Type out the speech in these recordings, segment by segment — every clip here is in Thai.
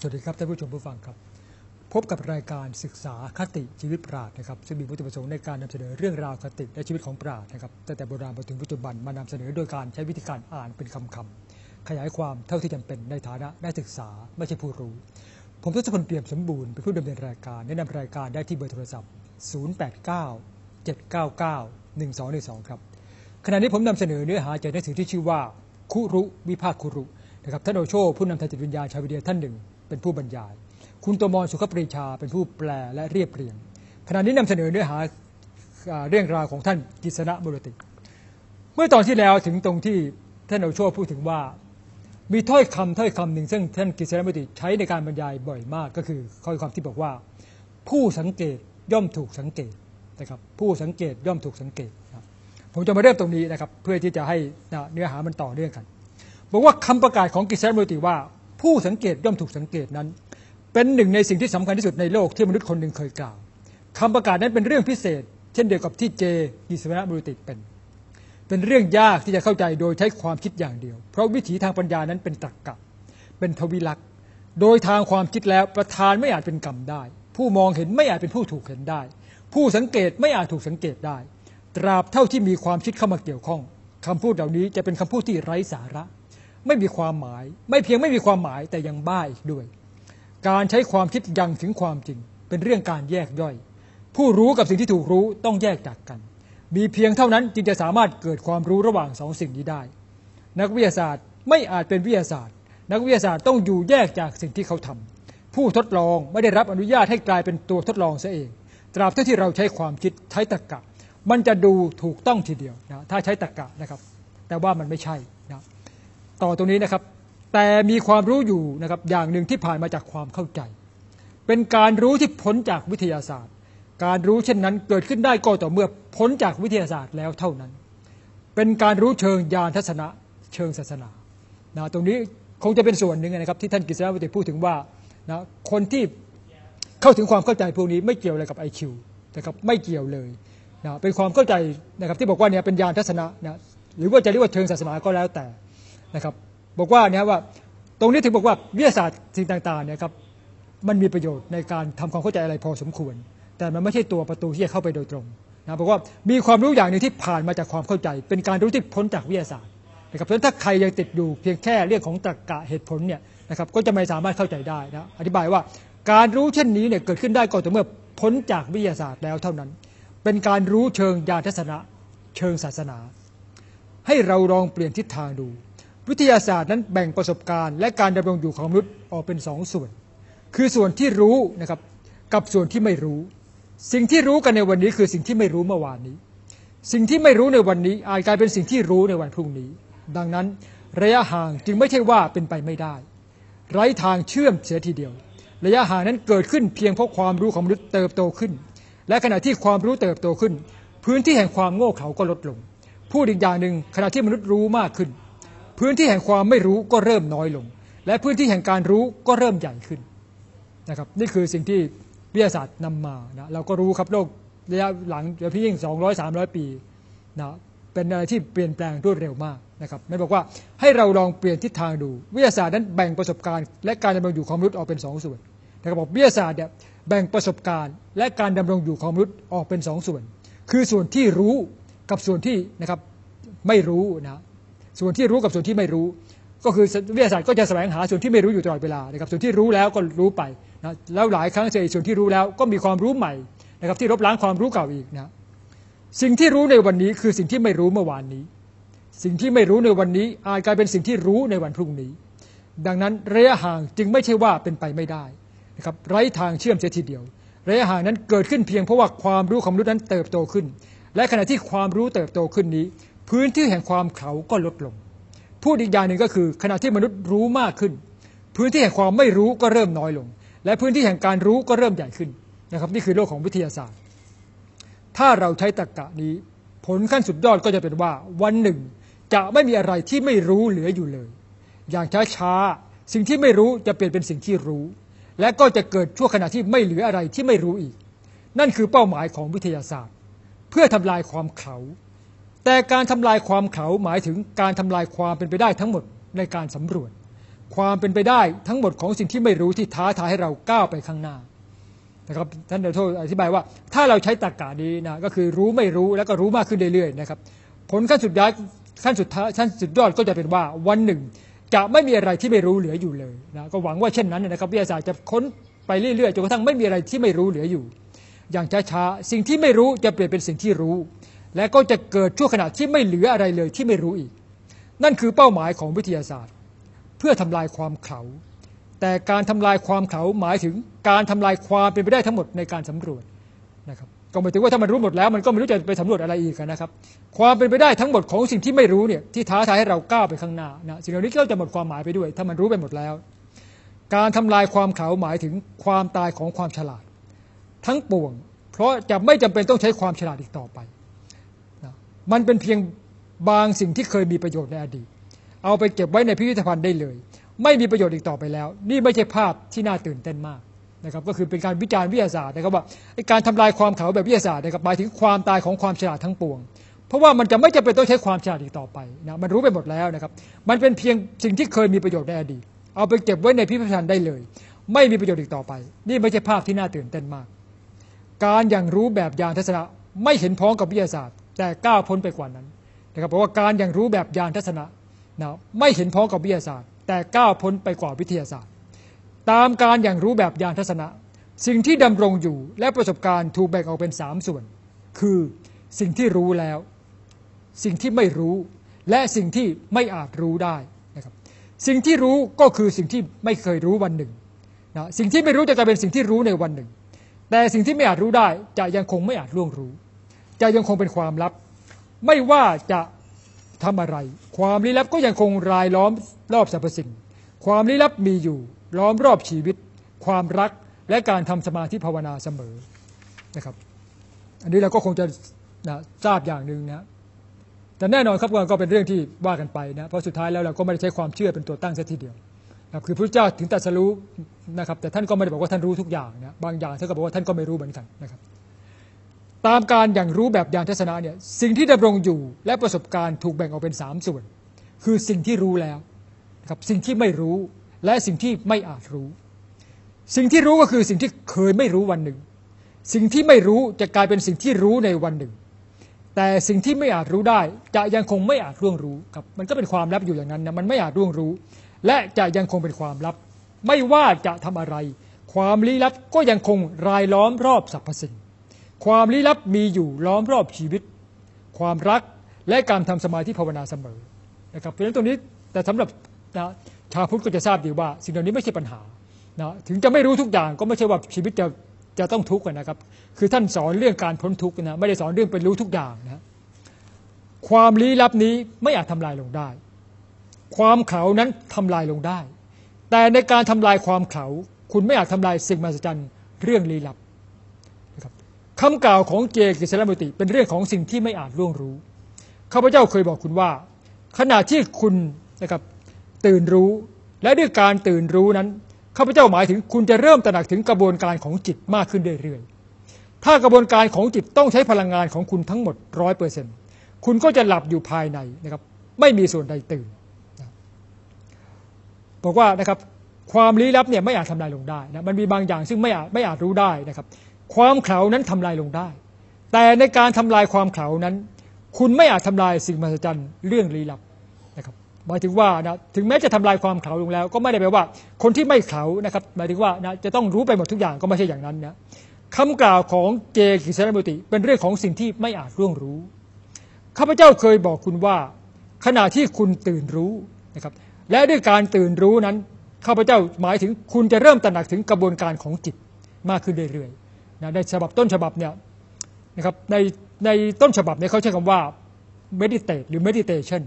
สวัสดีครับท่านผู้ชมผู้ฟังครับ พบกับรายการศึกษาคติชีวิตปราดนะครับซึ่งมีวัตถุประสงค์ในการนำเสนอเรื่องราวคติและชีวิตของปราดนะครับตั้งแต่โบราณมาถึงปัจจุบันมานำเสนอโดยการใช้วิธีการอ่านเป็นคำๆขยายความเท่าที่จำเป็นในฐานะได้ศึกษาไม่ใช่ผู้รู้ ผมทศพลเปี่ยมสมบูรณ์เป็นผู้ดำเนินรายการแนะนำรายการได้ที่เบอร์โทรศัพท์ 089 799 1212 ครับขณะนี้ผมนำเสนอเนื้อหาจากหนังสือที่ชื่อว่าคุรุวิภาคคุรุนะครับท่านโอโชผู้นำทางจิตวิญญาณชาววิเดียท่านหนึ่ง เป็นผู้บรรยาย คุณตมรสุขปรีชาเป็นผู้แปลและเรียบเรียงขณะนี้นำเสนอเนื้อหาเรื่องราวของท่านกิษณะมุรติ เมื่อตอนที่แล้วถึงตรงที่ท่านโอโชพูดถึงว่า มีถ้อยคำถ้อยคำหนึ่งซึ่งท่านกิษณะมุรติใช้ในการบรรยายบ่อยมากก็คือข้อความที่บอกว่า ผู้สังเกตย่อมถูกสังเกตนะครับผู้สังเกตย่อมถูกสังเกตนะครับผมจะมาเริ่มตรงนี้นะครับเพื่อที่จะให้นะเนื้อหามันต่อเนื่องกัน บอกว่าคำประกาศของกิษณะมุรติว่า ผู้สังเกตย่อมถูกสังเกตนั้น เป็นหนึ่งในสิ่งที่สำคัญที่สุดในโลกที่มนุษย์คนหนึ่งเคยกล่าวคำประกาศนั้นเป็นเรื่องพิเศษ เช่นเดียวกับที่เจกิษณะมุรติเป็น เป็นเรื่องยากที่จะเข้าใจโดยใช้ความคิดอย่างเดียว เพราะวิถีทางปัญญานั้นเป็นตรรกะเป็นทวิลักษ์โดยทางความคิดแล้วประธานไม่อาจเป็นกรรมได้ ผู้มองเห็นไม่อาจเป็นผู้ถูกเห็นได้ ผู้สังเกตไม่อาจถูกสังเกตได้ ตราบเท่าที่มีความคิดเข้ามาเกี่ยวข้องคำพูดเหล่านี้จะเป็นคำพูดที่ไร้สาระ ไม่มีความหมาย ไม่เพียงไม่มีความหมายแต่ยังบ้าอีกด้วย การใช้ความคิดยังถึงความจริง เป็นเรื่องการแยกย่อย ผู้รู้กับสิ่งที่ถูกรู้ต้องแยกจากกัน มีเพียงเท่านั้นจึงจะสามารถเกิดความรู้ระหว่างสองสิ่งนี้ได้ นักวิทยาศาสตร์ไม่อาจเป็นวิทยาศาสตร์ นักวิทยาศาสตร์ต้องอยู่แยกจากสิ่งที่เขาทำผู้ทดลองไม่ได้รับอนุญาตให้กลายเป็นตัวทดลองซะเอง ตราบเท่าที่เราใช้ความคิดใช้ตรรกะ มันจะดูถูกต้องทีเดียวนะถ้าใช้ตรรกะนะครับ แต่ว่ามันไม่ใช่ ต่อตรงนี้นะครับ แต่มีความรู้อยู่นะครับอย่างหนึ่งที่ผ่านมาจากความเข้าใจ เป็นการรู้ที่พ้นจากวิทยาศาสตร์ การรู้เช่นนั้นเกิดขึ้นได้ก็ต่อเมื่อพ้นจากวิทยาศาสตร์แล้วเท่านั้น เป็นการรู้เชิงญาณทัศนะเชิงศาสนานะตรงนี้คงจะเป็นส่วนหนึ่งนะครับ ที่ท่านกฤษณะวิติพูดถึงว่านะคนที่เข้าถึงความเข้าใจพวกนี้ไม่เกี่ยวอะไรกับ IQ นะครับไม่เกี่ยวเลยนะเป็นความเข้าใจนะครับที่บอกว่าเนี่ยเป็นญาณทัศนะนะหรือว่าจะเรียกว่าเชิงศาสนาก็แล้วแต่ นะครับ บอกว่าเนี่ยว่าตรงนี้ถึงบอกว่าวิทยาศาสตร์สิ่งต่างๆเนี่ยครับมันมีประโยชน์ในการทำความเข้าใจอะไรพอสมควร แต่มันไม่ใช่ตัวประตูที่จะเข้าไปโดยตรงนะบอกว่ามีความรู้อย่างหนึ่งที่ผ่านมาจากความเข้าใจ เป็นการรู้ที่พ้นจากวิทยาศาสตร์นะครับเพราะฉะนั้นถ้าใครยังติดอยู่เพียงแค่เรื่องของตรรกะเหตุผลเนี่ยนะครับก็จะไม่สามารถเข้าใจได้นะอธิบายว่าการรู้เช่นนี้เนี่ยเกิดขึ้นได้ก็ต่อเมื่อพ้นจากวิทยาศาสตร์แล้วเท่านั้น เป็นการรู้เชิงญาณทัศนะเชิงศาสนา ให้เราลองเปลี่ยนทิศทางดู วิทยาศาสตร์นั้นแบ่งประสบการณ์ และการดำรงอยู่ของมนุษย์ออกเป็นสองส่วน คือส่วนที่รู้นะครับกับส่วนที่ไม่รู้ สิ่งที่รู้กันในวันนี้คือสิ่งที่ไม่รู้เมื่อวานนี้ สิ่งที่ไม่รู้ในวันนี้อาจกลายเป็นสิ่งที่รู้ในวันพรุ่งนี้ ดังนั้นระยะห่างจึงไม่ใช่ว่าเป็นไปไม่ได้ ไร้ทางเชื่อมเสียทีเดียว ระยะห่างนั้นเกิดขึ้นเพียงเพราะความรู้ของมนุษย์เติบโตขึ้น และขณะที่ความรู้เติบโตขึ้น พื้นที่แห่งความโง่เขลาก็ลดลง พูดอีกอย่างหนึ่งขณะที่มนุษย์รู้มากขึ้น พื้นที่แห่งความไม่รู้ก็เริ่มน้อยลง และพื้นที่แห่งการรู้ก็เริ่มใหญ่ขึ้นนะครับนี่คือสิ่งที่วิทยาศาสตร์นำมานะเราก็รู้ครับโลกระยะหลังเดี๋ยวพี่ยิ่ง 200 300 ปีนะเป็นอะไรที่เปลี่ยนแปลงรวดเร็วมากนะครับนั่นบอกว่าให้เราลองเปลี่ยนทิศทางดู วิทยาศาสตร์นั้นแบ่งประสบการณ์และการดำรงอยู่ของมนุษย์ออกเป็นสองส่วนนะครับบอกวิทยาศาสตร์เนี่ยแบ่งประสบการณ์ และการดำรงอยู่ของมนุษย์ออกเป็นสองส่วน คือส่วนที่รู้กับส่วนที่นะครับไม่รู้นะ ส่วนที่รู้กับส่วนที่ไม่รู้ ก็คือวิทยาศาสตร์ก็จะแสวงหาส่วนที่ไม่รู้อยู่ตลอดเวลานะครับส่วนที่รู้แล้วก็รู้ไปนะแล้วหลายครั้งเจอส่วนที่รู้แล้วก็มีความรู้ใหม่นะครับที่ลบล้างความรู้เก่าอีกนะสิ่งที่รู้ในวันนี้คือสิ่งที่ไม่รู้เมื่อวานนี้ สิ่งที่ไม่รู้ในวันนี้ อาจกลายเป็นสิ่งที่รู้ในวันพรุ่งนี้ ดังนั้นระยะห่างจึงไม่ใช่ว่าเป็นไปไม่ได้นะครับไร้ทางเชื่อมเสียทีเดียวระยะห่างนั้นเกิดขึ้นเพียงเพราะว่าความรู้ของมนุษย์นั้นเติบโตขึ้น และขณะที่ความรู้เติบโตขึ้นนี้ พื้นที่แห่งความเขาก็ลดลง พูดอีกอย่างหนึ่งก็คือ ขณะที่มนุษย์รู้มากขึ้น พื้นที่แห่งความไม่รู้ก็เริ่มน้อยลง และพื้นที่แห่งการรู้ก็เริ่มใหญ่ขึ้นนะครับนี่คือโลกของวิทยาศาสตร์ ถ้าเราใช้ตรรกะนี้ ผลขั้นสุดยอดก็จะเป็นว่า วันหนึ่ง จะไม่มีอะไรที่ไม่รู้เหลืออยู่เลย อย่างช้าๆสิ่งที่ไม่รู้จะเปลี่ยนเป็นสิ่งที่รู้ และก็จะเกิดชั่วขณะที่ไม่เหลืออะไรที่ไม่รู้อีก นั่นคือเป้าหมายของวิทยาศาสตร์ เพื่อทำลายความเขา แต่การทำลายความเขาหมายถึงการทำลายความเป็นไปได้ทั้งหมดในการสำรวจ ความเป็นไปได้ทั้งหมดของสิ่งที่ไม่รู้ที่ท้าทายให้เราก้าวไปข้างหน้านะครับท่านเดโทอธิบายว่า ถ้าเราใช้ตรรกะนี้นะก็คือรู้ไม่รู้แล้วก็รู้มากขึ้นเรื่อยๆนะครับผลขั้นสุดท้ายขั้นสุดท้ายขั้นสุดยอดก็จะเป็นว่าวันหนึ่ง จะไม่มีอะไรที่ไม่รู้เหลืออยู่เลยนะก็หวังว่าเช่นนั้นนะครับวิทยาศาสตร์จะค้นไปเรื่อยๆจนกระทั่งไม่มีอะไรที่ไม่รู้เหลืออยู่ อย่างช้าๆสิ่งที่ไม่รู้จะเปลี่ยนเป็นสิ่งที่รู้ และก็จะเกิดชั่วขณะที่ไม่เหลืออะไรเลยที่ไม่รู้อีก นั่นคือเป้าหมายของวิทยาศาสตร์ เพื่อทำลายความเขาแต่การทำลายความเขาหมายถึงการทำลายความเป็นไปได้ทั้งหมดในการสำรวจนะครับก็หมายถึงว่าถ้ามันรู้หมดแล้วมันก็ไม่รู้จะไปสำรวจอะไรอีกนะครับ ความเป็นไปได้ทั้งหมดของสิ่งที่ไม่รู้เนี่ยที่ท้าทายให้เราก้าวไปข้างหน้านะสิ่งเหล่านี้ก็จะหมดความหมายไปด้วย ถ้ามันรู้ไปหมดแล้ว การทำลายความเขาหมายถึงความตายของความฉลาด ทั้งปวง เพราะจะไม่จำเป็นต้องใช้ความฉลาดอีกต่อไป มันเป็นเพียงบางสิ่งที่เคยมีประโยชน์ในอดีต เอาไปเก็บไว้ในพิพิธภัณฑ์ได้เลย ไม่มีประโยชน์อีกต่อไปแล้ว นี่ไม่ใช่ภาพที่น่าตื่นเต้นมากนะครับก็คือเป็นการวิจารณ์วิทยาศาสตร์นะครับว่าการทำลายความเขาแบบวิทยาศาสตร์นะครับหมายถึงความตายของความฉลาดทั้งปวง เพราะว่ามันจะไม่จำเป็นต้องใช้ความฉลาดอีกต่อไปนะมันรู้ไปหมดแล้วนะครับมันเป็นเพียงสิ่งที่เคยมีประโยชน์ในอดีต เอาไปเก็บไว้ในพิพิธภัณฑ์ได้เลย ไม่มีประโยชน์อีกต่อไป นี่ไม่ใช่ภาพที่น่าตื่นเต้นมาก การอย่างรู้แบบยานทัศนะไม่เห็นพ้องกับวิทยาศาสตร์ แต่ก้าวพ้นไปกว่านั้นนะครับเพราะว่าการอย่างรู้แบบยานทัศนะนะไม่เห็นพ้องกับวิทยาศาสตร์ แต่ก้าวพ้นไปกว่าวิทยาศาสตร์ ตามการอย่างรู้แบบยานทัศนะ สิ่งที่ดำรงอยู่และประสบการณ์ถูกแบ่งออกเป็นสามส่วน คือสิ่งที่รู้แล้ว สิ่งที่ไม่รู้ และสิ่งที่ไม่อาจรู้ได้นะครับสิ่งที่รู้ก็คือสิ่งที่ไม่เคยรู้วันหนึ่งนะสิ่งที่ไม่รู้จะกลายเป็นสิ่งที่รู้ในวันหนึ่ง แต่สิ่งที่ไม่อาจรู้ได้จะยังคงไม่อาจล่วงรู้ จะยังคงเป็นความลับ ไม่ว่าจะทำอะไร ความลี้ลับก็ยังคงรายล้อมรอบสรรพสิ่ง ความลี้ลับมีอยู่ ล้อมรอบชีวิต ความรักและการทำสมาธิภาวนาเสมอนะครับ อันนี้เราก็คงจะนะทราบอย่างหนึ่งนะแต่แน่นอนครับก็เป็นเรื่องที่ว่ากันไปนะเพราะสุดท้ายแล้วเราก็ไม่ได้ใช้ความเชื่อเป็นตัวตั้งซะทีเดียวนะคือพระเจ้าถึงตรัสรู้นะครับ แต่ท่านก็ไม่ได้บอกว่าท่านรู้ทุกอย่างนะบางอย่างท่านก็บอกว่าท่านก็ไม่รู้เหมือนกันนะครับ ตามการอย่างรู้แบบยานทัศนะเนี่ยสิ่งที่ดำรงอยู่และประสบการณ์ถูกแบ่งออกเป็นสามส่วน คือสิ่งที่รู้แล้วครับสิ่งที่ไม่รู้และสิ่งที่ไม่อาจรู้ สิ่งที่รู้ก็คือสิ่งที่เคยไม่รู้วันหนึ่ง สิ่งที่ไม่รู้จะกลายเป็นสิ่งที่รู้ในวันหนึ่ง แต่สิ่งที่ไม่อาจรู้ได้จะยังคงไม่อาจร่วงรู้ครับมันก็เป็นความลับอยู่อย่างนั้นนะมันไม่อาจร่วงรู้ และจะยังคงเป็นความลับ ไม่ว่าจะทำอะไร ความลี้ลับก็ยังคงรายล้อมรอบสรรพสิ่ง ความลี้ลับมีอยู่ล้อมรอบชีวิต ความรักและการทำสมาธิภาวนาเสมอนะครับเพราะฉะนั้นตรงนี้แต่สำหรับนะชาวพุทธก็จะทราบดีว่า สิ่งเหล่านี้ไม่ใช่ปัญหานะถึงจะไม่รู้ทุกอย่างก็ไม่ใช่ว่าชีวิตจะจะต้องทุกข์นะครับ คือท่านสอนเรื่องการพ้นทุกข์นะไม่ได้สอนเรื่องเป็นรู้ทุกอย่างนะความลี้ลับนี้ไม่อาจทำลายลงได้ ความเขานั้นทำลายลงได้ แต่ในการทำลายความเขา คุณไม่อาจทำลายสิ่งมหัศจรรย์เรื่องลี้ลับ คำกล่าวของเจกิสลมุติ เป็นเรื่องของสิ่งที่ไม่อาจล่วงรู้ข้าพเจ้าเคยบอกคุณว่า ขณะที่คุณนะครับตื่นรู้และด้วยการตื่นรู้นั้นข้าพเจ้าหมายถึงคุณจะเริ่มตระหนักถึงกระบวนการของจิตมากขึ้นเรื่อยๆถ้ากระบวนการของจิตต้องใช้พลังงานของคุณทั้งหมดร้อยเปอร์เซ็นต์คุณก็จะหลับอยู่ภายในนะครับ ไม่มีส่วนใดตื่นบอกว่านะครับความลี้ลับเนี่ยไม่อาจทำลายลงได้นะมันมีบางอย่างซึ่งไม่อาจไม่อาจรู้ได้นะครับ ความเขานั้นทำลายลงได้ แต่ในการทำลายความเขานั้น คุณไม่อาจทำลายสิ่งมหัศจรรย์เรื่องลี้ลับนะครับหมายถึงว่านะถึงแม้จะทำลายความเขาลงแล้ว ก็ไม่ได้แปลว่า คนที่ไม่เขานะครับหมายถึงว่านะจะต้องรู้ไปหมดทุกอย่างก็ไม่ใช่อย่างนั้นนะคำกล่าวของเจกิสรมุติ เป็นเรื่องของสิ่งที่ไม่อาจร่วงรู้ข้าพเจ้าเคยบอกคุณว่า ขณะที่คุณตื่นรู้นะครับและด้วยการตื่นรู้นั้นข้าพเจ้าหมายถึงคุณจะเริ่มตระหนักถึงกระบวนการของจิตมากขึ้นเรื่อยๆ นะในฉบับต้นฉบับเนี่ยนะครับในในต้นฉบับเนี่ยเขาใช้คำว่า meditate หรือ meditation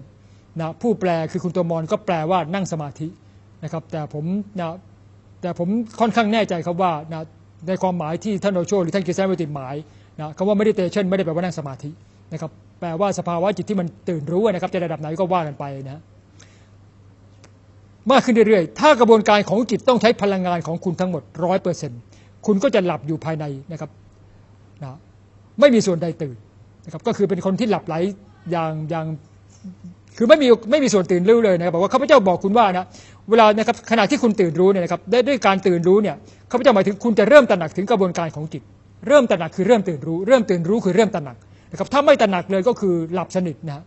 นะผู้แปลคือคุณตัวมอนก็แปลว่านั่งสมาธินะครับแต่ผมนะแต่ผมค่อนข้างแน่ใจครับว่านะในความหมายที่ท่านโอโชหรือท่านกิเซนวิติหมายนะคำว่า meditation ไม่ได้แปลว่านั่งสมาธินะครับแปลว่าสภาวะจิตที่มันตื่นรู้นะครับจะระดับไหนก็ว่ากันไปนะมากขึ้นเรื่อยๆ ถ้ากระบวนการของจิตต้องใช้พลังงานของคุณทั้งหมดร้อยเปอร์เซ็นต์ คุณก็จะหลับอยู่ภายในนะครับนะไม่มีส่วนใดตื่นนะครับก็คือเป็นคนที่หลับไหลอย่างอย่างคือไม่มีไม่มีส่วนตื่นรู้เลยนะครับบอกว่าข้าพเจ้าบอกคุณว่านะเวลานะครับขณะที่คุณตื่นรู้เนี่ยนะครับได้ด้วยการตื่นรู้เนี่ยข้าพเจ้าหมายถึงคุณจะเริ่มตระหนักถึงกระบวนการของจิต เริ่มตระหนักคือเริ่มตื่นรู้ เริ่มตื่นรู้คือเริ่มตระหนักนะครับถ้าไม่ตระหนักเลยก็คือหลับสนิทนะ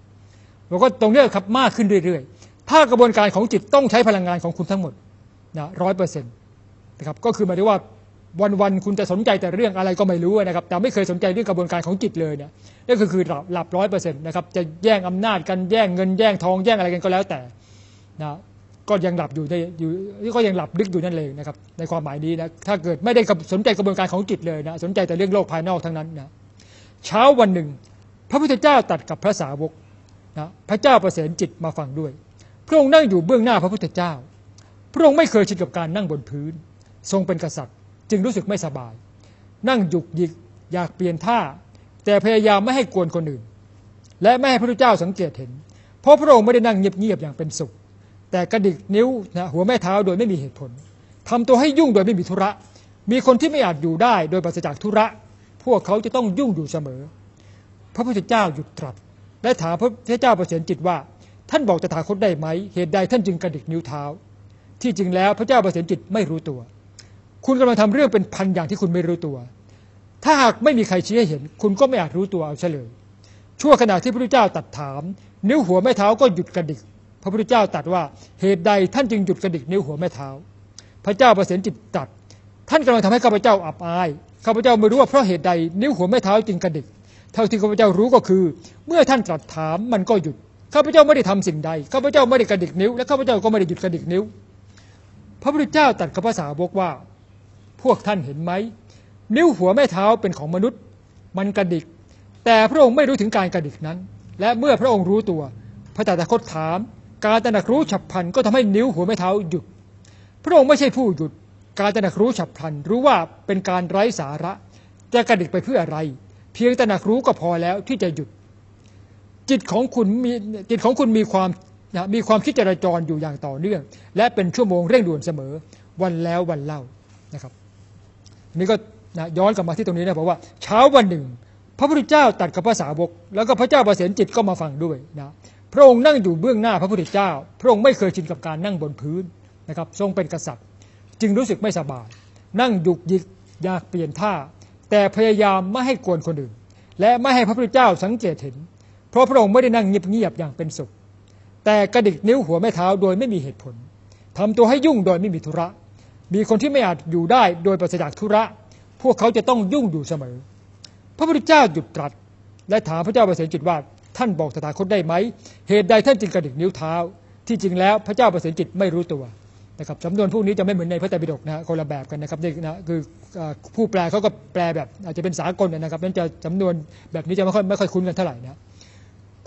บอกว่าตรงนี้ครับมากขึ้นเรื่อยๆ ถ้ากระบวนการของจิตต้องใช้พลังงานของคุณทั้งหมดนะร้อยเปอร์เซ็นต์นะครับก็คือหมายถึงว่า วันๆคุณจะสนใจแต่เรื่องอะไรก็ไม่รู้นะครับ แต่ไม่เคยสนใจเรื่องกระบวนการของจิตเลยเนี่ยนั่นก็คือหลับหลับร้อยเปอร์เซ็นต์นะครับจะแย่งอำนาจกันแย่งเงินแย่งทองแย่งอะไรกันก็แล้วแต่นะก็ยังหลับอยู่ในอยู่ก็ยังหลับลึกอยู่นั่นเลยนะครับ ในความหมายนี้นะถ้าเกิดไม่ได้สนใจกระบวนการของจิตเลยนะสนใจแต่เรื่องโลกภายนอกทั้งนั้นนะเช้าวันหนึ่ง พระพุทธเจ้าตัดกับพระสาวกนะพระเจ้าประเสริฐจิตมาฟังด้วย พระองค์นั่งอยู่เบื้องหน้าพระพุทธเจ้า พระองค์ไม่เคยชินกับการนั่งบนพื้น ทรงเป็นกษัตริย์ จึงรู้สึกไม่สบาย นั่งหยุกหยิกอยากเปลี่ยนท่า แต่พยายามไม่ให้กวนคนอื่น และไม่ให้พระพุทธเจ้าสังเกตเห็น เพราะพระองค์ไม่ได้นั่งเงียบๆอย่างเป็นสุข แต่กระดิกนิ้วนะหัวแม่เท้าโดยไม่มีเหตุผลทำตัวให้ยุ่งโดยไม่มีธุระ มีคนที่ไม่อาจอยู่ได้โดยปราศจากธุระ พวกเขาจะต้องยุ่งอยู่เสมอ พระพุทธเจ้าหยุดตรัสและถามพระพุทธเจ้าประเสริฐจิตว่า ท่านบอกตถาคตได้ไหม เหตุใดท่านจึงกระดิกนิ้วเท้า ที่จริงแล้วพระเจ้าประเสริฐจิตไม่รู้ตัว คุณกำลังทำเรื่องเป็นพันอย่างที่คุณไม่รู้ตัว ถ้าหากไม่มีใครชี้ให้เห็น คุณก็ไม่อาจรู้ตัวเอาเฉลย ชั่วขณะที่พระพุทธเจ้าตัดถาม นิ้วหัวแม่เท้าก็หยุดกระดิก พระพุทธเจ้าตรัสว่าเหตุใดท่านจึงหยุดกระดิกนิ้วหัวแม่เท้า พระเจ้าประเสริฐจิตตรัสท่านกำลังทำให้ข้าพเจ้าอับอายข้าพเจ้าไม่รู้ว่าเพราะเหตุใดนิ้วหัวแม่เท้าจึงกระดิก เท่าที่ข้าพเจ้ารู้ก็คือ เมื่อท่านตรัสถามมันก็หยุดข้าพเจ้าไม่ได้ทำสิ่งใดข้าพเจ้าไม่ได้กระดิกนิ้ว และข้าพเจ้าก็ไม่ได้หยุดกระดิกนิ้ว พระพุทธเจ้าตรัสกับภาษาวกว่า พวกท่านเห็นไหม นิ้วหัวแม่เท้าเป็นของมนุษย์ มันกระดิก แต่พระองค์ไม่รู้ถึงการกระดิกนั้น และเมื่อพระองค์รู้ตัว พระตถาคตถาม การตระหนักรู้ฉับพลันก็ทำให้นิ้วหัวแม่เท้าหยุด พระองค์ไม่ใช่ผู้หยุด การตระหนักรู้ฉับพลันรู้ว่าเป็นการไร้สาระ จะกระดิกไปเพื่ออะไร เพียงตระหนักรู้ก็พอแล้วที่จะหยุด จิตของคุณมีจิตของคุณมีความนะมีความคิดจราจรอยู่อย่างต่อเนื่อง และเป็นชั่วโมงเร่งด่วนเสมอวันแล้ววันเล่านะครับ นี่ก็นะย้อนกลับมาที่ตรงนี้นะบอกว่าเช้าวันหนึ่ง พระพุทธเจ้าตัดกับพระสาวก แล้วก็พระเจ้าประเสริฐจิตก็มาฟังด้วยนะพระองค์นั่งอยู่เบื้องหน้าพระพุทธเจ้า พระองค์ไม่เคยชินกับการนั่งบนพื้นนะครับทรงเป็นกษัตริย์ จึงรู้สึกไม่สบาย นั่งหยุกยิกอยากเปลี่ยนท่า แต่พยายามไม่ให้กวนคนอื่น และไม่ให้พระพุทธเจ้าสังเกตเห็น เพราะพระองค์ไม่ได้นั่งเงียบๆอย่างเป็นสุข แต่กระดิกนิ้วหัวแม่เท้าโดยไม่มีเหตุผลทำตัวให้ยุ่งโดยไม่มีธุระ มีคนที่ไม่อาจอยู่ได้โดยปราศจากธุระ พวกเขาจะต้องยุ่งอยู่เสมอ พระพุทธเจ้าหยุดตรัส และถามพระเจ้าประเสริฐจิตว่า ท่านบอกตถาคตได้ไหม เหตุใดท่านจึงกระดิกนิ้วเท้า ที่จริงแล้วพระเจ้าประเสริฐจิตไม่รู้ตัวนะครับสำนวนพวกนี้จะไม่เหมือนในพระไตรปิฎกนะคนละแบบกันนะครับนี่นะคือผู้แปลเขาก็แปลแบบอาจจะเป็นสากลนะครับนั้นจะสำนวนแบบนี้จะไม่ค่อยไม่ค่อยคุ้นกันเท่าไหร่นะ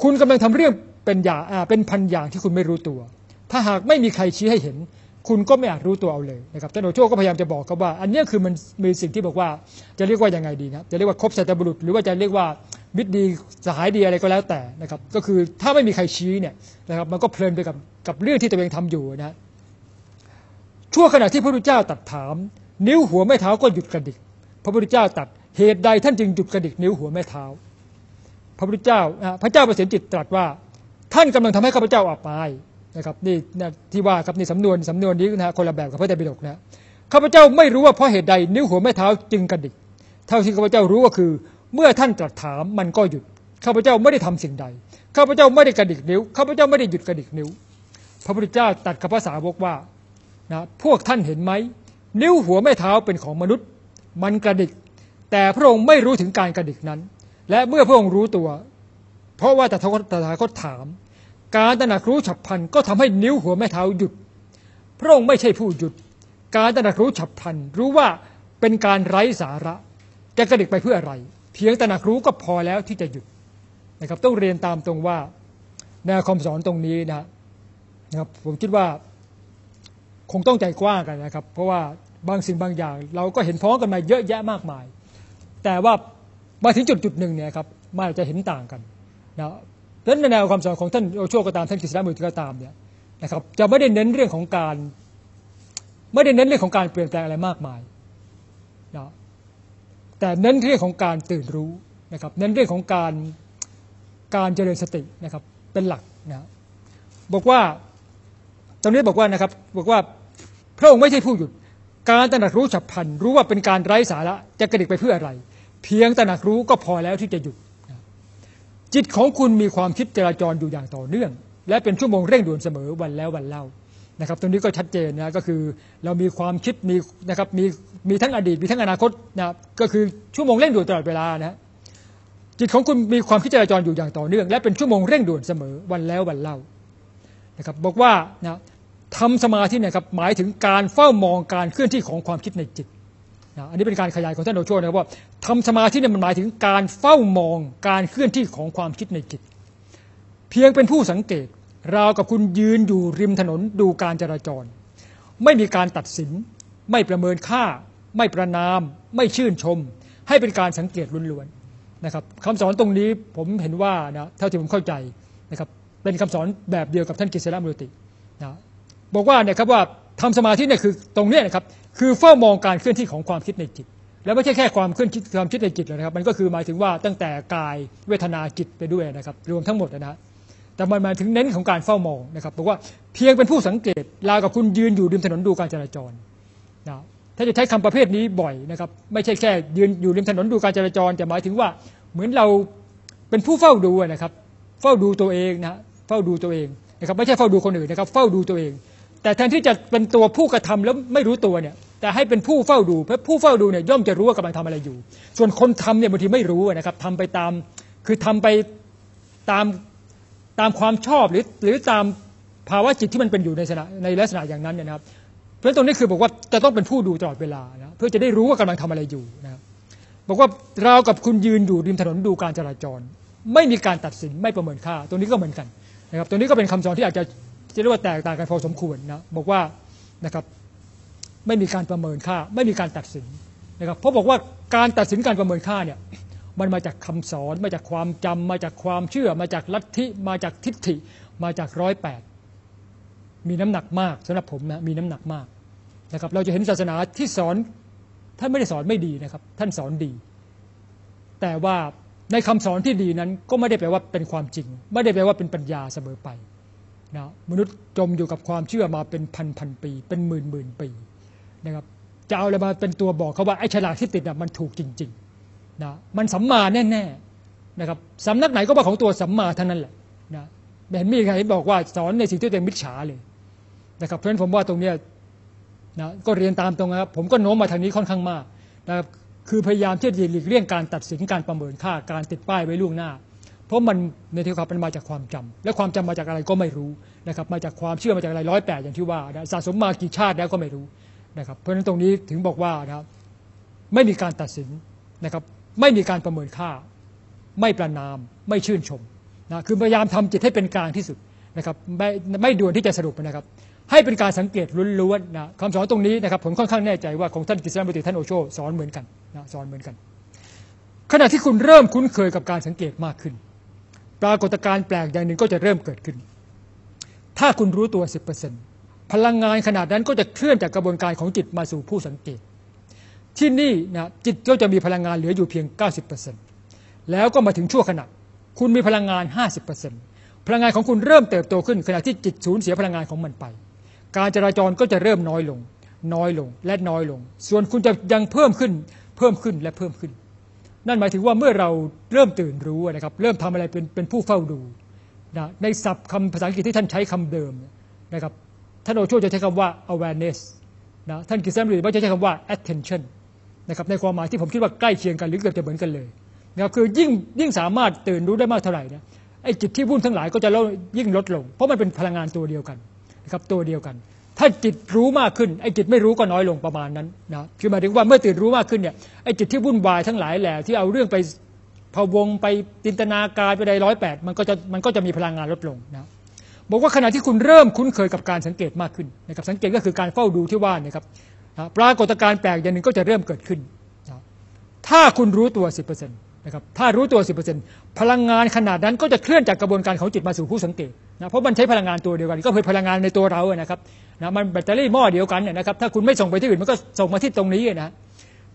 คุณกำลังทำเรื่องเป็นอย่างเป็นพันอย่างที่คุณไม่รู้ตัว ถ้าหากไม่มีใครชี้ให้เห็น คุณก็ไม่อาจรู้ตัวเอาเลยนะครับท่านโอโชก็พยายามจะบอกเขาว่า อันนี้คือมันมีสิ่งที่บอกว่าจะเรียกว่ายังไงดีนะจะเรียกว่าคบสัตบุรุษ หรือว่าจะเรียกว่ามิตรดีสหายดีอะไรก็แล้วแต่นะครับก็คือถ้าไม่มีใครชี้เนี่ยนะครับมันก็เพลินไปกับกับเรื่องที่ตัวเองทำอยู่นะชั่วขณะที่พระพุทธเจ้าตัดถาม นิ้วหัวแม่เท้าก็หยุดกระดิก พระพุทธเจ้าตัดเหตุใดท่านจึงหยุดกระดิกนิ้วหัวแม่เท้า พระพุทธเจ้าพระเจ้าประเสริฐจิตตรัสว่า ท่านกำลังทำให้ข้าพเจ้าอับอาย นะครับนี่ที่ว่าครับนี่สำนวนสำนวนนี้นะคนละแบบกับพระไตรปิฎกนะข้าพเจ้าไม่รู้ว่าเพราะเหตุใดนิ้วหัวแม่เท้าจึงกระดิก เท่าที่ข้าพเจ้ารู้ก็คือ เมื่อท่านตรัสถามมันก็หยุดข้าพเจ้าไม่ได้ทำสิ่งใดข้าพเจ้าไม่ได้กระดิกนิ้วข้าพเจ้าไม่ได้หยุดกระดิกนิ้ว พระพุทธเจ้าตัดกับภาษาวกว่านะพวกท่านเห็นไหมนิ้วหัวแม่เท้าเป็นของมนุษย์ มันกระดิก แต่พระองค์ไม่รู้ถึงการกระดิกนั้น และเมื่อพระองค์รู้ตัว เพราะว่าแต่ตถาคตถาม การตระหนักรู้ฉับพลันก็ทำให้นิ้วหัวแม่เท้าหยุด พระองค์ไม่ใช่ผู้หยุด การตระหนักรู้ฉับพลันรู้ว่าเป็นการไร้สาระจะกระดิกไปเพื่ออะไร เพียงตระหนักรู้ก็พอแล้วที่จะหยุดนะครับต้องเรียนตามตรงว่าแนวคำสอนตรงนี้นะครับผมคิดว่าคงต้องใจกว้างกันนะครับ เพราะว่าบางสิ่งบางอย่าง เราก็เห็นพ้องกันมาเยอะแยะมากมาย แต่ว่ามาถึงจุดจุดหนึ่งเนี่ยครับมันอาจจะเห็นต่างกันนะ ดังนั้นในแนวความสอนของท่านโอโชก็ตามท่านกิษณะมุตก็ตามเนี่ยนะครับจะไม่ได้เน้นเรื่องของการ ไม่ได้เน้นเรื่องของการเปลี่ยนแปลงอะไรมากมายนะแต่เน้นเรื่องของการตื่นรู้นะครับเน้นเรื่องของการการเจริญสตินะครับเป็นหลักนะบอกว่าตรงนี้บอกว่านะครับบอกว่าพระองค์ไม่ใช่ผู้หยุด การตระหนักรู้ฉับพลันรู้ว่าเป็นการไร้สาระจะกระดิกไปเพื่ออะไร เพียงตระหนักรู้ก็พอแล้วที่จะหยุด จิตของคุณมีความคิดจราจรอยู่อย่างต่อเนื่อง และเป็นชั่วโมงเร่งด่วนเสมอวันแล้ววันเล่านะครับตรงนี้ก็ชัดเจนนะก็คือเรามีความคิดมีนะครับมีมีทั้งอดีตมีทั้งอนาคตนะก็คือชั่วโมงเร่งด่วนตลอดเวลานะจิตของคุณมีความคิดจราจรอยู่อย่างต่อเนื่อง และเป็นชั่วโมงเร่งด่วนเสมอวันแล้ววันเล่านะครับบอกว่านะทำสมาธินี่ยครับหมายถึงการเฝ้ามองการเคลื่อนที่ของความคิดในจิต นะอันนี้เป็นการขยายของท่านโอโชนะครับว่าทำสมาธิเนี่ยมันหมายถึงการเฝ้ามองการเคลื่อนที่ของความคิดในจิต เพียงเป็นผู้สังเกตราวกับคุณยืนอยู่ริมถนนดูการจราจร ไม่มีการตัดสิน ไม่ประเมินค่า ไม่ประนาม ไม่ชื่นชม ให้เป็นการสังเกตล้วนๆนะครับคำสอนตรงนี้ผมเห็นว่านะเท่าที่ผมเข้าใจนะครับเป็นคำสอนแบบเดียวกับท่านกิษณะมุตินะบอกว่าเนี่ยครับว่า ทำสมาธิเนี่ยคือตรงนี้นะครับ คือเฝ้ามองการเคลื่อนที่ของความคิดในจิต แล้วไม่ใช่แค่ความเคลื่อนที่ความคิดในจิตเลยนะครับ มันก็คือหมายถึงว่าตั้งแต่กายเวทนาจิตไปด้วยนะครับ รวมทั้งหมดนะฮะแต่มันมาถึงเน้นของการเฝ้ามองนะครับบอกว่าเพียงเป็นผู้สังเกตลากับคุณยืนอยู่ริมถนนดูการจราจรนะถ้าจะใช้คำประเภทนี้บ่อยนะครับ ไม่ใช่แค่ยืนอยู่ริมถนนดูการจราจรแต่หมายถึงว่าเหมือนเราเป็นผู้เฝ้าดูนะครับ เฝ้าดูตัวเองนะเฝ้าดูตัวเองนะครับ ไม่ใช่เฝ้าดูคนอื่นนะครับ เฝ้าดูตัวเอง แต่แทนที่จะเป็นตัวผู้กระทำแล้วไม่รู้ตัวเนี่ย แต่ให้เป็นผู้เฝ้าดูเพราะผู้เฝ้าดูเนี่ยย่อมจะรู้ว่ากำลังทำอะไรอยู่ ส่วนคนทำเนี่ยบางทีไม่รู้นะครับทำไปตามคือทำไปตามตามความชอบหรือหรือตามภาวะจิตที่มันเป็นอยู่ในลักษณะในลักษณะอย่างนั้นเนี่ยนะครับ เพราะตรงนี้คือบอกว่าจะต้องเป็นผู้ดูตลอดเวลานะเพื่อจะได้รู้ว่ากำลังทำอะไรอยู่นะครับบอกว่าเรากับคุณยืนอยู่ริมถนนดูการจราจร ไม่มีการตัดสินไม่ประเมินค่าตรงนี้ก็เหมือนกันนะครับตรงนี้ก็เป็นคำสอนที่อาจจะ จะเรียกว่าแตกต่างกันพอสมควรนะบอกว่านะครับไม่มีการประเมินค่า ไม่มีการตัดสินนะครับเพราะบอกว่าการตัดสินการประเมินค่าเนี่ยมันมาจากคำสอน มาจากความจำมาจากความเชื่อ มาจากลัทธิมาจากทิฏฐิ มาจากร้อยแปดมีน้ำหนักมากสำหรับผมนะมีน้ำหนักมากนะครับ เราจะเห็นศาสนาที่สอนท่านไม่ได้สอนไม่ดีนะครับ ท่านสอนดี แต่ว่าในคำสอนที่ดีนั้นก็ไม่ได้แปลว่าเป็นความจริง ไม่ได้แปลว่าเป็นปัญญาเสมอไป นะมนุษย์จมอยู่กับความเชื่อมาเป็นพันพันปี เป็นหมื่นหมื่นปีนะครับจะเอาอะไรมาเป็นตัวบอกเขาว่าไอ้ฉลากที่ติดนะมันถูกจริงๆนะมันสัมมาแน่ๆนะครับสำนักไหนก็ว่าของตัวสัมมาเท่านั้นแหละนะเห็นมีใครบอกว่าสอนในสิ่งที่เป็นมิจฉาเลยนะครับเพราะฉะนั้นผมว่าตรงนี้นะก็เรียนตามตรงนะครับผมก็โน้มมาทางนี้ค่อนข้างมากนะครับคือพยายามที่จะหลีกเลี่ยงการตัดสินการประเมินค่าการติดป้ายไว้ล่วงหน้า เพราะมันในที่ความมันมาจากความจำและความจำมาจากอะไรก็ไม่รู้นะครับ มาจากความเชื่อมาจากอะไรร้อยแปดอย่างที่ว่าสะสมมากี่ชาติแล้วก็ไม่รู้นะครับ เพราะฉะนั้นตรงนี้ถึงบอกว่านะครับไม่มีการตัดสินนะครับ ไม่มีการประเมินค่า ไม่ประนาม ไม่ชื่นชมนะคือพยายามทำจิตให้เป็นกลางที่สุดนะครับ ไม่ไม่ด่วนที่จะสรุปนะครับ ให้เป็นการสังเกตล้วนๆนะคำสอนตรงนี้นะครับผมค่อนข้างแน่ใจว่าของท่านกิษณบุตรท่านโอโชสอนเหมือนกันนะสอนเหมือนกัน ขณะที่คุณเริ่มคุ้นเคยกับการสังเกตมากขึ้น ปรากฏการณ์แปลกอย่างหนึ่งก็จะเริ่มเกิดขึ้น ถ้าคุณรู้ตัว 10%พลังงานขนาดนั้นก็จะเคลื่อนจากกระบวนการของจิตมาสู่ผู้สังเกต ที่นี่นะจิตก็จะมีพลังงานเหลืออยู่เพียง 90%แล้วก็มาถึงชั่วขณะ คุณมีพลังงาน 50%พลังงานของคุณเริ่มเติบโตขึ้น ขณะที่จิตสูญเสียพลังงานของมันไป การจราจรก็จะเริ่มน้อยลง น้อยลงและน้อยลง ส่วนคุณจะยังเพิ่มขึ้น เพิ่มขึ้นและเพิ่มขึ้น นั่นหมายถึงว่าเมื่อเราเริ่มตื่นรู้นะครับ เริ่มทำอะไรเป็นเป็นผู้เฝ้าดูนะในศัพท์คำภาษาอังกฤษที่ท่านใช้คำเดิมนะครับท่านโอโชจะใช้คำว่า awareness นะท่านกิษณะหรือว่าจะใช้คำว่า attention นะครับในความหมายที่ผมคิดว่าใกล้เคียงกันหรือเกือบจะเหมือนกันเลยนะครับคือยิ่งยิ่งสามารถตื่นรู้ได้มากเท่าไหร่นะไอ้จิตที่วุ่นทั้งหลายก็จะลดยิ่งลดลง เพราะมันเป็นพลังงานตัวเดียวกันนะครับตัวเดียวกัน ถ้าจิตรู้มากขึ้นไอ้จิตไม่รู้ก็น้อยลงประมาณนั้นนะคือหมายถึงว่าเมื่อตื่นรู้มากขึ้นเนี่ยไอ้จิตที่วุ่นวายทั้งหลายแหละที่เอาเรื่องไปพวงไปจินตนาการไปใดร้อยแปดมันก็จะมันก็จะมีพลังงานลดลงนะบอกว่าขณะที่คุณเริ่มคุ้นเคยกับการสังเกตมากขึ้นนะครับสังเกตก็คือการเฝ้าดูที่ว่านะครับปรากฏการณ์แปลกอย่างหนึ่งก็จะเริ่มเกิดขึ้น ถ้าคุณรู้ตัว 10%นะครับถ้ารู้ตัว 10%พลังงานขนาดนั้นก็จะเคลื่อนจากกระบวนการของจิตมาสู่ผู้สังเกตนะเพราะมันใช้พลังงานตัวเดียวกัน ก็คือพลังงานในตัวเรานะครับนะมันแบตเตอรี่หม้อเดียวกันเนี่ยนะครับถ้าคุณไม่ส่งไปที่อื่นมันก็ส่งมาที่ตรงนี้นะ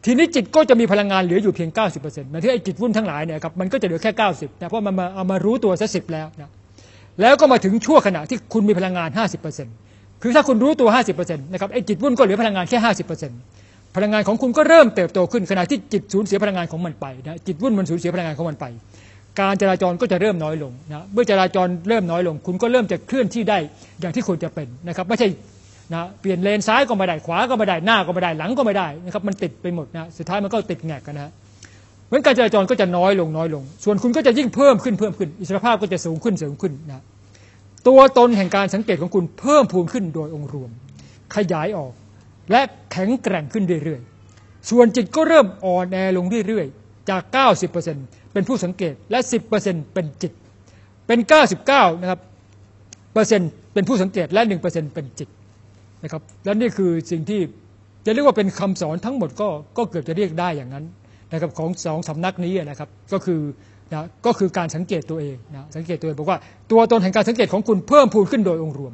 ทีนี้จิตก็จะมีพลังงานเหลืออยู่เพียง 90%หมายถึงไอ้จิตวุ่นทั้งหลายเนี่ยครับมันก็จะเหลือแค่ 90นะเพราะมันมาเอามารู้ตัวซะสิบแล้วนะแล้วก็มาถึงช่วงขณะที่คุณมีพลังงาน 50%คือถ้าคุณรู้ตัว 50%นะครับไอ้จิตวุ่นก็เหลือพลังงานแค่ 50% พลังงานของคุณก็เริ่มเติบโตขึ้นขณะที่จิตสูญเสียพลังงานของมันไปนะจิตวุ่นมันสูญเสียพลังงานของมันไป การจราจรก็จะเริ่มน้อยลงนะเมื่อจราจรเริ่มน้อยลง คุณก็เริ่มจะเคลื่อนที่ได้อย่างที่ควรจะเป็นนะครับไม่ใช่นะเปลี่ยนเลนซ้ายก็ไม่ได้ขวาก็ไม่ได้หน้าก็ไม่ได้หลังก็ไม่ได้นะครับมันติดไปหมดนะสุดท้ายมันก็ติดแงกกันนะเพราะการจราจรก็จะน้อยลงน้อยลง ส่วนคุณก็จะยิ่งเพิ่มขึ้นเพิ่มขึ้น อิสรภาพก็จะสูงขึ้นสูงขึ้นนะตัวตนแห่งการสังเกตของคุณเพิ่มพูนขึ้นโดยองค์รวม ขยายออก และแข็งแกร่งขึ้นเรื่อยๆ ส่วนจิตก็เริ่มอ่อนแอลงเรื่อยๆ จาก 90%เป็นผู้สังเกตและ 10%เป็นจิต เป็น 99นะครับเปอร์เซ็นต์เป็นผู้สังเกตและ 1%เป็นจิตนะครับและนี่คือสิ่งที่จะเรียกว่าเป็นคำสอนทั้งหมดก็ก็เกือบจะเรียกได้อย่างนั้นนะครับของสองสำนักนี้นะครับก็คือนะก็คือการสังเกตตัวเองนะสังเกตตัวเองบอกว่าตัวตนแห่งการสังเกตของคุณเพิ่มพูนขึ้นโดยองค์รวม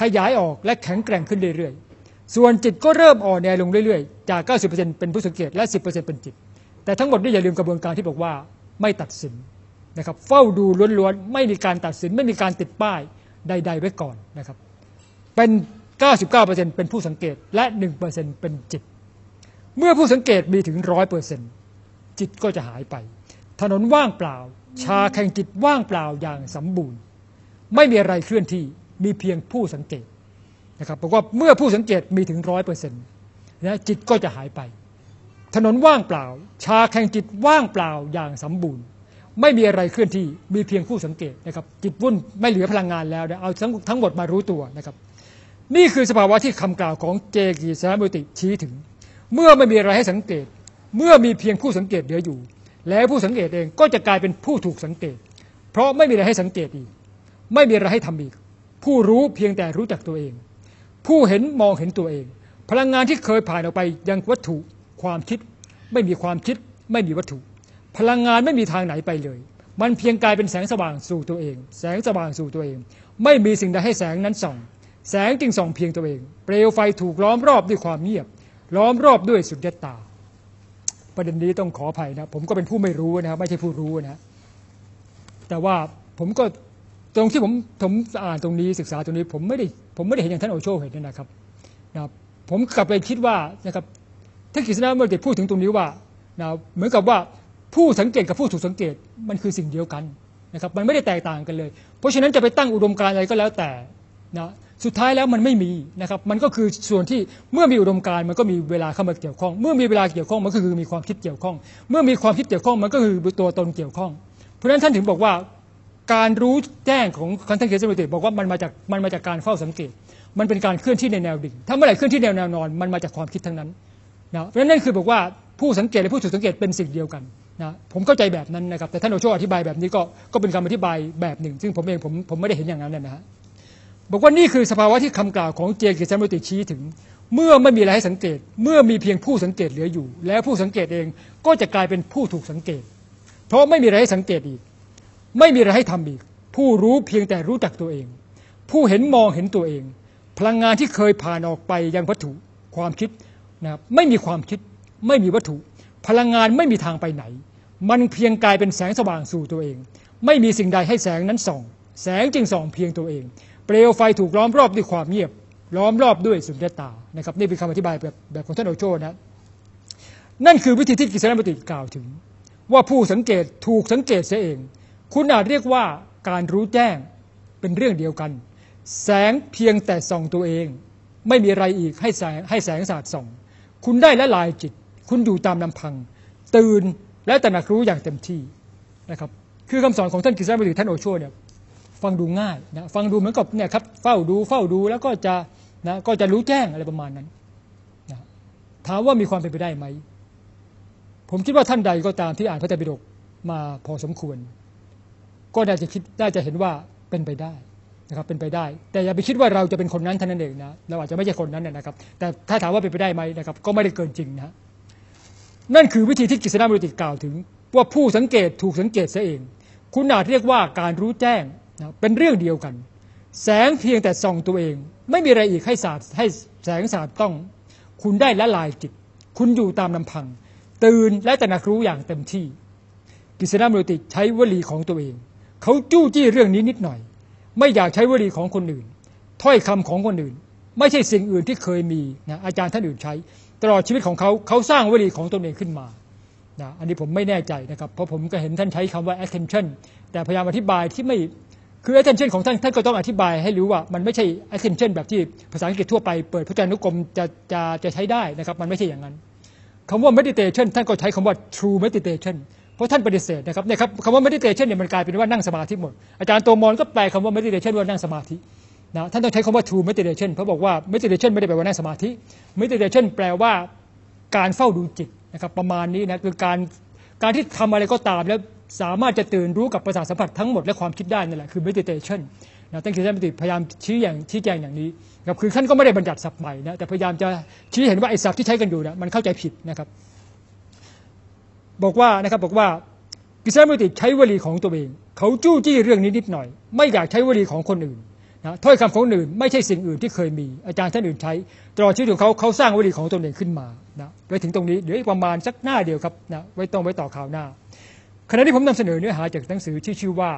ขยายออกและแข็งแกร่งขึ้นเรื่อยๆ ส่วนจิตก็เริ่มอ่อนแอลงเรื่อยๆ จาก 90%เป็นผู้สังเกตและ 10%เป็นจิต แต่ทั้งหมดนี่อย่าลืมกระบวนการที่บอกว่าไม่ตัดสินนะครับ เฝ้าดูล้วนๆ ไม่มีการตัดสิน ไม่มีการติดป้ายใด ๆ ไว้ก่อนนะครับ เป็น 99%เป็นผู้สังเกตและ 1%เป็นจิต เมื่อผู้สังเกตมีถึง 100%จิตก็จะหายไป ถนนว่างเปล่า ชาแข่งจิตว่างเปล่าอย่างสมบูรณ์ ไม่มีอะไรเคลื่อนที่ มีเพียงผู้สังเกต นะครับบอกว่าเมื่อผู้สังเกตมีถึงร้อยเปอร์เซ็นต์นะจิตก็จะหายไป ถนนว่างเปล่า ชาแข่งจิตว่างเปล่าอย่างสมบูรณ์ ไม่มีอะไรเคลื่อนที่มีเพียงผู้สังเกตนะครับ จิตวุ่นไม่เหลือพลังงานแล้วเอาทั้งทั้งหมดมารู้ตัวนะครับ นี่คือสภาวะที่คำกล่าวของเจกีสามุติชี้ถึง เมื่อไม่มีอะไรให้สังเกต เมื่อมีเพียงผู้สังเกตเหลืออยู่ แล้วผู้สังเกตเองก็จะกลายเป็นผู้ถูกสังเกต เพราะไม่มีอะไรให้สังเกตอีก ไม่มีอะไรให้ทำอีก ผู้รู้เพียงแต่รู้จักตัวเอง ผู้เห็นมองเห็นตัวเอง พลังงานที่เคยผ่านออกไปยังวัตถุความคิด ไม่มีความคิด ไม่มีวัตถุ พลังงานไม่มีทางไหนไปเลย มันเพียงกลายเป็นแสงสว่างสู่ตัวเอง แสงสว่างสู่ตัวเอง ไม่มีสิ่งใดให้แสงนั้นส่อง แสงจึงส่องเพียงตัวเอง เปลวไฟถูกล้อมรอบด้วยความเงียบ ล้อมรอบด้วยสุญญตา ประเด็นนี้ต้องขออภัยนะ ผมก็เป็นผู้ไม่รู้นะครับไม่ใช่ผู้รู้นะแต่ว่าผมก็ ตรงที่ผมผมอ่านตรงนี้ศึกษาตรงนี้ ผมไม่ได้ผมไม่ได้เห็นอย่างท่านโอโชเห็นนะครับนะผมกลับไปคิดว่านะครับท่านกฤษณะเมื่อเด็พูดถึงตรงนี้ว่านะเหมือนกับว่าผู้สังเกตกับผู้ถูกสังเกตมันคือสิ่งเดียวกันนะครับ มันไม่ได้แตกต่างกันเลย เพราะฉะนั้นจะไปตั้งอุดมการณ์อะไรก็แล้วแต่นะสุดท้ายแล้วมันไม่มีนะครับ มันก็คือส่วนที่เมื่อมีอุดมการณ์มันก็มีเวลาเข้ามาเกี่ยวข้อง เมื่อมีเวลาเกี่ยวข้องมันก็คือมีความคิดเกี่ยวข้อง เมื่อมีความคิดเกี่ยวข้องมันก็คือตัวตนเกี่ยวข้อง เพราะฉะนั้นท่านถึงบอกว่า การรู้แจ้งของคันทันเกสมิติบอกว่ามันมาจากมันมาจากการเฝ้าสังเกต มันเป็นการเคลื่อนที่ในแนวดิ่ง ถ้าเมื่อไหร่เคลื่อนที่แนวแนวนอน มันมาจากความคิดทั้งนั้นนะเพราะฉะนั้นนั่นคือบอกว่าผู้สังเกตและผู้ถูกสังเกตเป็นสิ่งเดียวกันนะผมเข้าใจแบบนั้นนะครับ แต่ท่านโอโชอธิบายแบบนี้ก็ก็เป็นคำอธิบายแบบหนึ่ง ซึ่งผมเองผมผมไม่ได้เห็นอย่างนั้นนะฮะบอกว่านี่คือสภาวะที่คำกล่าวของเจกิสมิติชี้ถึง เมื่อไม่มีอะไรให้สังเกต เมื่อมีเพียงผู้สังเกตเหลืออยู่ แล้วผู้สังเกตเองก็จะกลายเป็นผู้ถูกสังเกต เพราะไม่มีอะไรให้สังเกตอีก ไม่มีอะไรให้ทำอีก ผู้รู้เพียงแต่รู้จักตัวเอง ผู้เห็นมองเห็นตัวเอง พลังงานที่เคยผ่านออกไปยังวัตถุความคิดนะครับไม่มีความคิด ไม่มีวัตถุ พลังงานไม่มีทางไปไหน มันเพียงกลายเป็นแสงสว่างสู่ตัวเอง ไม่มีสิ่งใดให้แสงนั้นส่อง แสงจึงส่องเพียงตัวเอง เปลวไฟถูกล้อมรอบด้วยความเงียบ ล้อมรอบด้วยสุญญตานะครับนี่เป็นคำอธิบายแบบแบบของท่านโอโชนะนั่นคือวิธีที่กิษณปฏิกล่าวถึง ว่าผู้สังเกตถูกสังเกตเสียเอง คุณอาจเรียกว่าการรู้แจ้งเป็นเรื่องเดียวกัน แสงเพียงแต่ส่องตัวเอง ไม่มีอะไรอีกให้แสงให้แสงสาดส่อง คุณได้ละลายจิต คุณอยู่ตามลำพัง ตื่นและตระหนักรู้อย่างเต็มที่นะครับคือคำสอนของท่านกิษณปฏิท่านโอโชเนี่ยฟังดูง่ายนะฟังดูเหมือนกับเนี่ยครับเฝ้าดูเฝ้าดูแล้วก็จะนะก็จะรู้แจ้งอะไรประมาณนั้นนะถามว่ามีความเป็นไปได้ไหม ผมคิดว่าท่านใดก็ตามที่อ่านพระไตรปิฎกมาพอสมควร ก็น่าจะคิดน่าจะเห็นว่าเป็นไปได้นะครับเป็นไปได้ แต่อย่าไปคิดว่าเราจะเป็นคนนั้นท่านนั้นเองนะเราอาจจะไม่ใช่คนนั้นนะครับ แต่ถ้าถามว่าเป็นไปได้ไหมนะครับ ก็ไม่ได้เกินจริงนะนั่นคือวิธีที่กิษณะบริติกล่าวถึง ว่าผู้สังเกตถูกสังเกตเสียเอง คุณอาจเรียกว่าการรู้แจ้งนะเป็นเรื่องเดียวกัน แสงเพียงแต่ส่องตัวเอง ไม่มีอะไรอีกให้สาดให้แสงสาดต้อง คุณได้ละลายจิต คุณอยู่ตามลำพัง ตื่นและตระหนักรู้อย่างเต็มที่ กิษณะมรติใช้วลีของตัวเอง เขาจู้จี้เรื่องนี้นิดหน่อย ไม่อยากใช้วลีของคนอื่น ถ้อยคำของคนอื่น ไม่ใช่สิ่งอื่นที่เคยมีนะอาจารย์ท่านอื่นใช้ ตลอดชีวิตของเขาเขาสร้างวลีของตนเองขึ้นมานะอันนี้ผมไม่แน่ใจนะครับเพราะผมก็เห็นท่านใช้คำว่า attention แต่พยายามอธิบายที่ไม่คือ attention ของท่านท่านก็ต้องอธิบายให้รู้ว่า มันไม่ใช่ attention แบบที่ภาษาอังกฤษทั่วไปเปิดพจนานุกรมจะจะจะใช้ได้นะครับ มันไม่ใช่อย่างนั้นคำว่า meditation ท่านก็ใช้คำว่า true meditation เพราะท่านปฏิเสธนะครับเนี่ยครับคำว่า meditation เนี่ยมันกลายเป็นว่านั่งสมาธิหมด อาจารย์โตมอนก็แปลคำว่า meditation ว่านั่งสมาธินะท่านต้องใช้คำว่า true meditation เพราะบอกว่า meditation ไม่ได้แปลว่านั่งสมาธิ meditation แปลว่าการเฝ้าดูจิตนะครับประมาณนี้นะคือการการที่ทำอะไรก็ตามแล้วสามารถจะตื่นรู้กับประสาทสัมผัสทั้งหมดและความคิดได้นั่นแหละคือ meditation นะท่านคือท่านปฏิพยายามชี้อย่างชี้แจงอย่างนี้ครับคือท่านก็ไม่ได้บัญญัติศัพท์ใหม่นะแต่พยายามจะชี้เห็นว่าไอ้ศัพท์ที่ใช้กันอยู่นะมันเข้าใจผิดนะครับ บอกว่านะครับบอกว่ากิษณะมุติใช้วลีของตัวเอง เขาจู้จี้เรื่องนี้นิดหน่อย ไม่อยากใช้วลีของคนอื่นนะถ้อยคำของคนอื่นไม่ใช่สิ่งอื่นที่เคยมีอาจารย์ท่านอื่นใช้ตลอดชีวิตของเขาเขาสร้างวลีของตนเองขึ้นมานะไว้ถึงตรงนี้เดี๋ยวอีกประมาณสักหน้าเดียวครับนะไว้ต้องไว้ต่อข่าวหน้าขณะที่ผมนำเสนอเนื้อหาจากหนังสือที่ชื่อว่า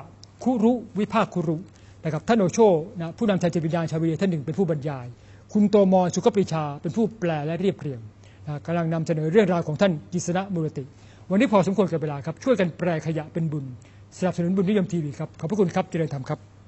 คุรุวิภาคคุรุนะครับท่านโอโชนะผู้นำทางจิตวิญญาณชาวเวียท่านหนึ่งเป็นผู้บรรยาย คุณโตมอนสุขปรีชาเป็นผู้แปลและเรียบเรียงนะกำลังนำเสนอเรื่องราวของท่านกิษณะมุรติ วันนี้พอสมควรกับเวลาครับช่วยกันแปลขยะเป็นบุญสนับสนุนบุญนิยมทีวีครับขอบพระคุณครับเจริญธรรมครับ